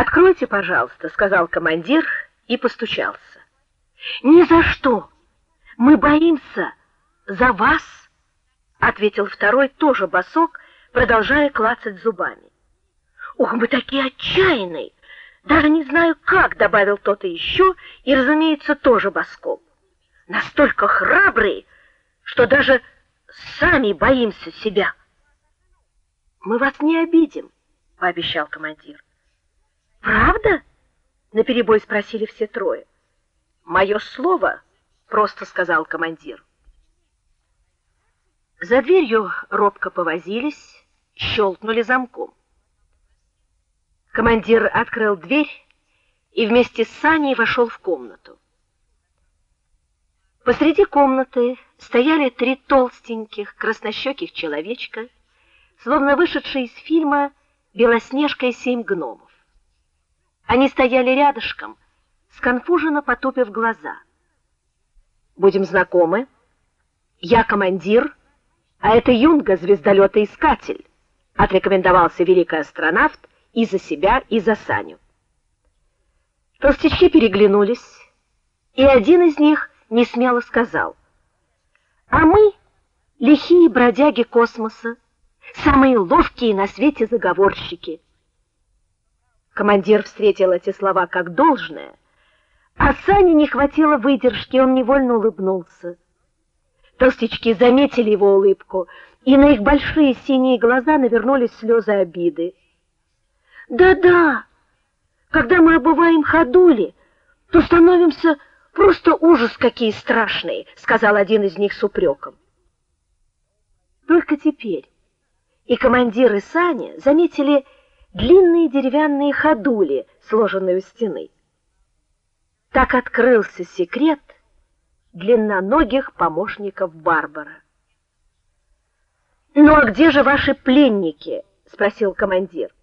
"Откройте, пожалуйста", сказал командир и постучался. "Ни за что. Мы боимся за вас", ответил второй тоже босок, продолжая клацать зубами. "Ух, мы такие отчаянные. Даже не знаю как", добавил тот и еще, и, разумеется, тоже боском. "Настолько храбрые, что даже сами боимся себя". "Мы вас не обидим", пообещал командир. Правда? наперебой спросили все трое. Мое слово, просто сказал командир. За дверью робко повозились, щелкнули замком. Командир открыл дверь и вместе с Саней вошел в комнату. Посреди комнаты стояли три толстеньких, краснощеких человечка, словно вышедшие из фильма Белоснежка и семь гномов. Они стояли рядышком, сконфуженно потупив глаза. Будем знакомы. Я командир, а это Юнга, звездолётоискатель, отрекомендовался великий астронавт и за себя, и за Саню. Толстячки переглянулись, и один из них несмело сказал: "А мы лихие бродяги космоса, самые ловкие на свете заговорщики". Командир встретил эти слова как должное, а Сане не хватило выдержки, он невольно улыбнулся. Толстячки заметили его улыбку, и на их большие синие глаза навернулись слезы обиды. Да-да. Когда мы обуваем ходули, то становимся просто ужас какие страшные, сказал один из них с упреком. Только теперь и командир и Саня заметили длинные деревянные ходули, сложенные у стены. Так открылся секрет длинноногих помощников Барбара. "Ну а где же ваши пленники?" спросил командир.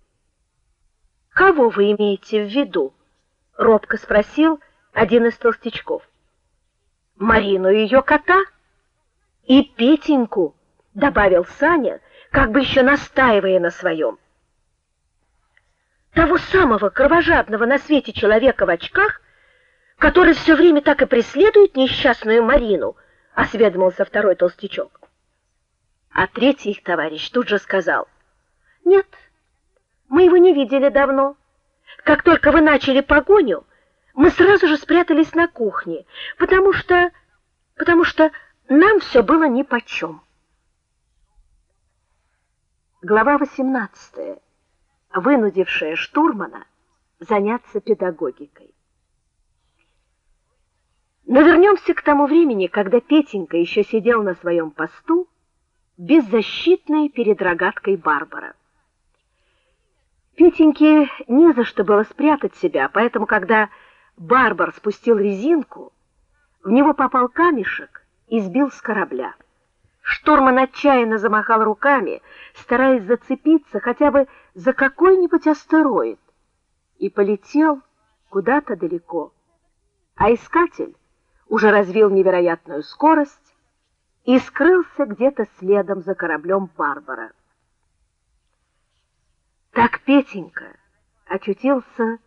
"Кого вы имеете в виду?" робко спросил один из толстячков. "Марину и ее кота и Петеньку", добавил Саня, как бы еще настаивая на своем того самого кровожадного на свете человека в очках, который все время так и преследует несчастную Марину, осведомился второй толстячок. А третий их товарищ тут же сказал: "Нет, мы его не видели давно. Как только вы начали погоню, мы сразу же спрятались на кухне, потому что потому что нам все было нипочем". Глава 18 вынудившая штурмана заняться педагогикой. Но вернемся к тому времени, когда Петенька еще сидел на своем посту, беззащитный перед рогаткой Барбара. Петеньке не за что было спрятать себя, поэтому когда Барбар спустил резинку, в него попал камешек и сбил с корабля. Штурман отчаянно замахал руками, стараясь зацепиться хотя бы за какой-нибудь астероид, и полетел куда-то далеко. А искатель уже развил невероятную скорость и скрылся где-то следом за кораблем Барбара. Так Петенька очутился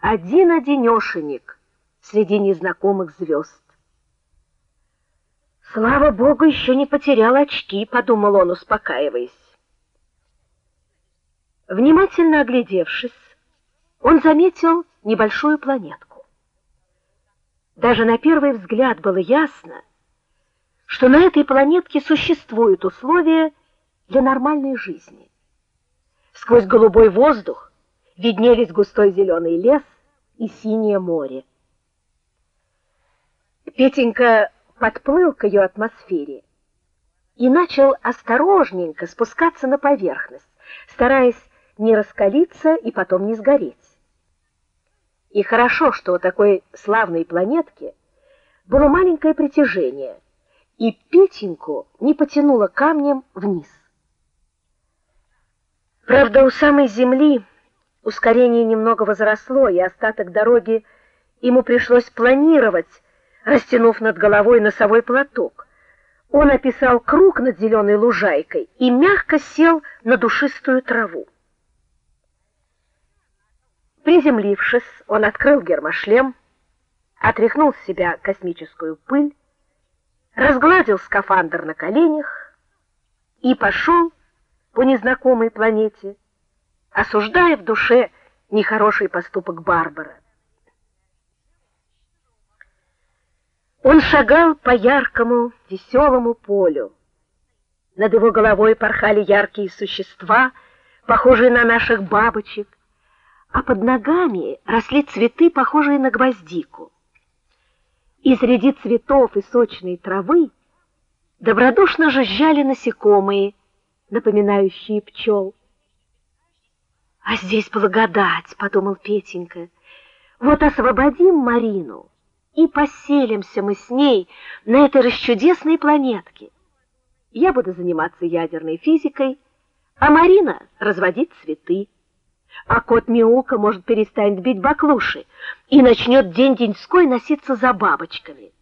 один-одинешенек среди незнакомых звезд. Слава богу, еще не потерял очки, подумал он, успокаиваясь. Внимательно оглядевшись, он заметил небольшую планетку. Даже на первый взгляд было ясно, что на этой планетке существуют условия для нормальной жизни. Сквозь голубой воздух виднелись густой зеленый лес и синее море. Петенька подплыл к ее атмосфере и начал осторожненько спускаться на поверхность, стараясь не раскалиться и потом не сгореть. И хорошо, что у такой славной планетки было маленькое притяжение, и Петеньку не потянуло камнем вниз. Правда, у самой земли ускорение немного возросло, и остаток дороги ему пришлось планировать растянув над головой носовой платок. Он описал круг над зеленой лужайкой и мягко сел на душистую траву. Приземлившись, он открыл гермошлем, отряхнул с себя космическую пыль, разгладил скафандр на коленях и пошел по незнакомой планете, осуждая в душе нехороший поступок Барбара. Он шагал по яркому, веселому полю. Над его головой порхали яркие существа, похожие на наших бабочек, а под ногами росли цветы, похожие на гвоздику. И среди цветов и сочной травы добродушно жужжали насекомые, напоминающие пчел. А здесь благодать, подумал Петенька. Вот освободим Марину и поселимся мы с ней на этой расчудесной планетке. Я буду заниматься ядерной физикой, а Марина разводить цветы. А кот Миука может перестанет бить баклуши и начнет день-деньской носиться за бабочками.